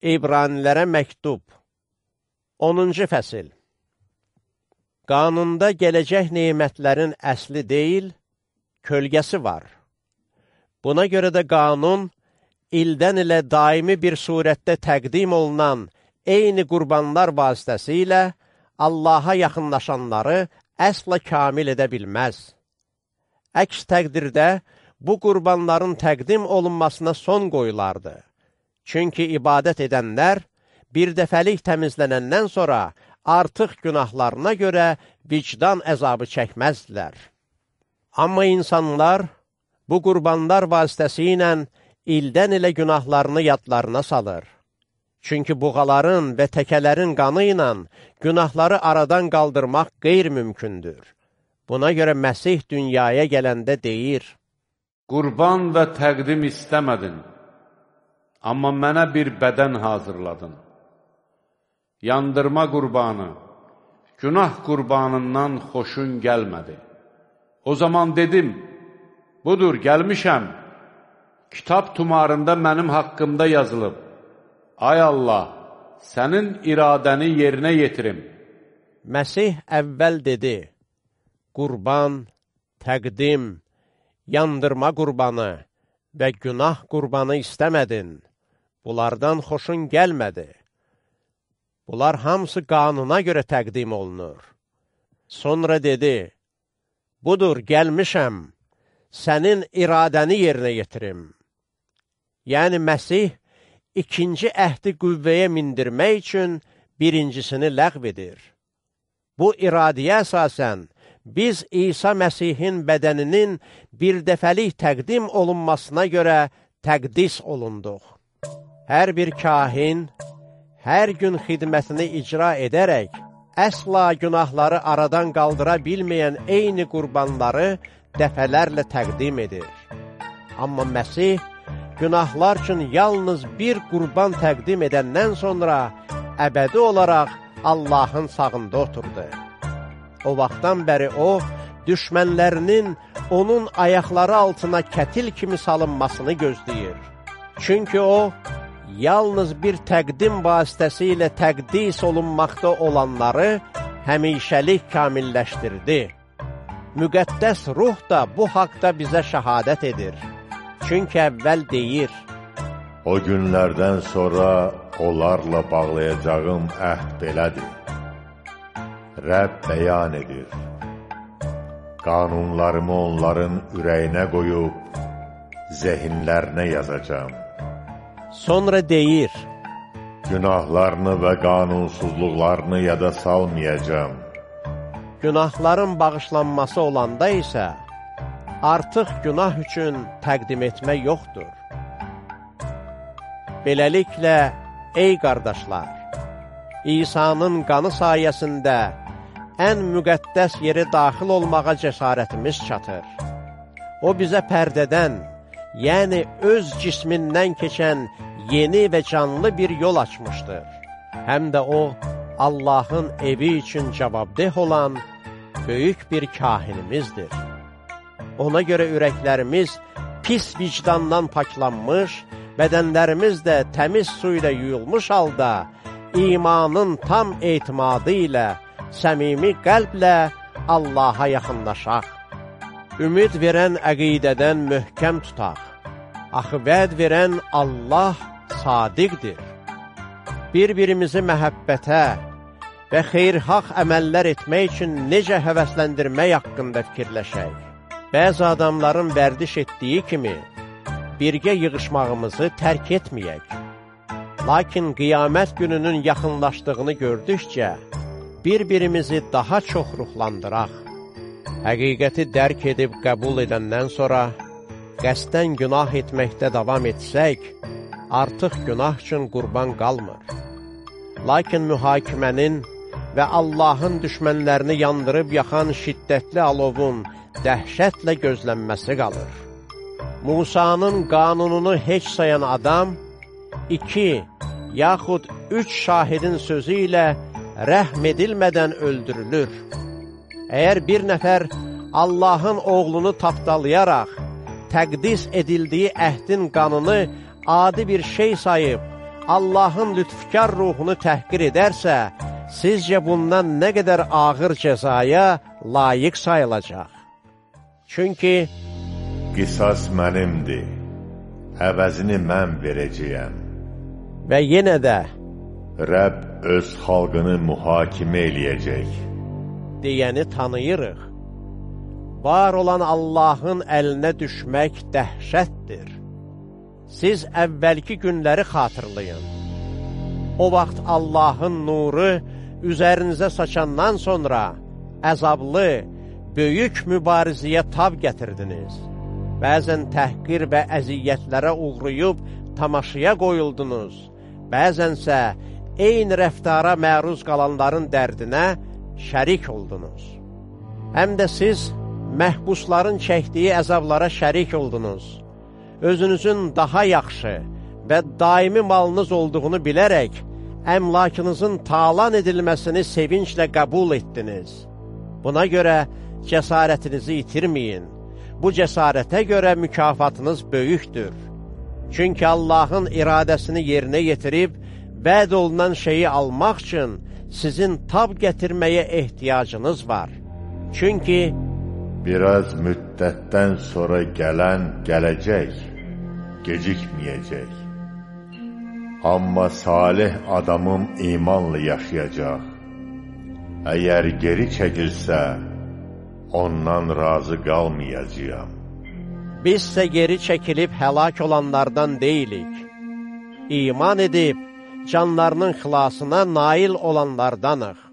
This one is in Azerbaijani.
İbranilərə məktub 10-cu fəsil Qanunda gələcək neymətlərin əsli deyil, kölgəsi var. Buna görə də qanun, ildən ilə daimi bir surətdə təqdim olunan eyni qurbanlar vasitəsilə Allaha yaxınlaşanları əsla kamil edə bilməz. Əks təqdirdə bu qurbanların təqdim olunmasına son qoyulardı. Çünki ibadət edənlər bir dəfəlik təmizlənəndən sonra artıq günahlarına görə vicdan əzabı çəkməzdilər. Amma insanlar bu qurbanlar vasitəsi ilə ildən ilə günahlarını yadlarına salır. Çünki buğaların və təkələrin qanı ilə günahları aradan qaldırmaq qeyr-mümkündür. Buna görə Məsih dünyaya gələndə deyir, Qurban və təqdim istəmədin. Amma mənə bir bədən hazırladın. Yandırma qurbanı, günah qurbanından xoşun gəlmədi. O zaman dedim, budur, gəlmişəm. Kitab tumarında mənim haqqımda yazılıb. Ay Allah, sənin iradəni yerinə yetirim. Məsih əvvəl dedi, qurban, təqdim, yandırma qurbanı və günah qurbanı istəmədin bunlardan xoşun gəlmədi. Bunlar hamısı qanuna görə təqdim olunur. Sonra dedi, budur, gəlmişəm, sənin iradəni yerinə yetirim. Yəni, Məsih ikinci əhdi qüvvəyə mindirmək üçün birincisini ləğv edir. Bu iradiyə əsasən, biz İsa Məsihin bədəninin bir dəfəlik təqdim olunmasına görə təqdis olunduq hər bir kahin hər gün xidmətini icra edərək, əsla günahları aradan qaldıra bilməyən eyni qurbanları dəfələrlə təqdim edir. Amma Məsih günahlar üçün yalnız bir qurban təqdim edəndən sonra əbədi olaraq Allahın sağında oturdu. O vaxtdan bəri o, düşmənlərinin onun ayaqları altına kətil kimi salınmasını gözləyir. Çünki o, yalnız bir təqdim vasitəsilə təqdis olunmaqda olanları həmişəlik kamilləşdirdi. Müqəddəs ruh da bu haqda bizə şəhadət edir. Çünki əvvəl deyir, O günlərdən sonra onlarla bağlayacağım əhd belədir. Rəbb bəyan edir. Qanunlarımı onların ürəyinə qoyub, zehinlərinə yazacağım. Sonra deyir, Günahlarını və qanunsuzluqlarını yada salmayacam. Günahların bağışlanması olanda isə, artıq günah üçün təqdim etmə yoxdur. Beləliklə, ey qardaşlar, İsa'nın qanı sayəsində ən müqəddəs yeri daxil olmağa cəsarətimiz çatır. O bizə pərdədən, yəni öz cismindən keçən yeni və canlı bir yol açmışdır. Həm də o, Allahın evi üçün cavabdeh olan böyük bir kahinimizdir. Ona görə ürəklərimiz pis vicdandan paklanmış, bədənlərimiz də təmiz su ilə yuyulmuş halda, imanın tam etimadı ilə, səmimi qəlblə Allaha yaxınlaşaq. Ümid verən əqidədən möhkəm tutaq. Axı vəd verən Allah sadiqdir. Bir-birimizi məhəbbətə və xeyrhaq əməllər etmək üçün necə həvəsləndirmək haqqında fikirləşək. Bəzi adamların vərdiş etdiyi kimi, birgə yığışmağımızı tərk etməyək. Lakin qiyamət gününün yaxınlaşdığını gördükcə, bir-birimizi daha çox ruhlandıraq. Həqiqəti dərk edib qəbul edəndən sonra, qəsdən günah etməkdə davam etsək, artıq günah üçün qurban qalmır. Lakin mühakimənin və Allahın düşmənlərini yandırıb yaxan şiddətli alovun dəhşətlə gözlənməsi qalır. Musanın qanununu heç sayan adam, iki, yaxud üç şahidin sözü ilə rəhm edilmədən öldürülür. Əgər bir nəfər Allahın oğlunu tapdalayaraq, təqdis edildiyi əhdin qanını adi bir şey sayıb, Allahın lütfkar ruhunu təhqir edərsə, sizcə bundan nə qədər ağır cəzaya layiq sayılacaq? Çünki Qisas mənimdir, əvəzini mən verəcəyəm. və yenə də Rəbb öz xalqını mühakimə eləyəcək. Deyəni tanıyırıq. Var olan Allahın əlinə düşmək dəhşətdir. Siz əvvəlki günləri xatırlayın. O vaxt Allahın nuru üzərinizə saçandan sonra əzablı, böyük mübarizəyə tab gətirdiniz. Bəzən təhqir və əziyyətlərə uğrayıb tamaşaya qoyuldunuz. Bəzənsə eyni rəftara məruz qalanların dərdinə şərik oldunuz. Həm də siz məhbusların çəkdiyi əzablara şərik oldunuz. Özünüzün daha yaxşı və daimi malınız olduğunu bilərək, əmlakınızın talan edilməsini sevinclə qəbul etdiniz. Buna görə cəsarətinizi itirməyin. Bu cəsarətə görə mükafatınız böyükdür. Çünki Allahın iradəsini yerinə yetirib, vəd olunan şeyi almaq üçün sizin tab getirmeye ihtiyacınız var. Çünkü biraz müddetten sonra gelen gelecek, gecikmeyecek. Ama salih adamım imanlı yaşayacak. Eğer geri çekilse, ondan razı kalmayacağım. Bizse geri çekilip helak olanlardan değilik. İman edip canlarının xilasına nail olanlardanıq.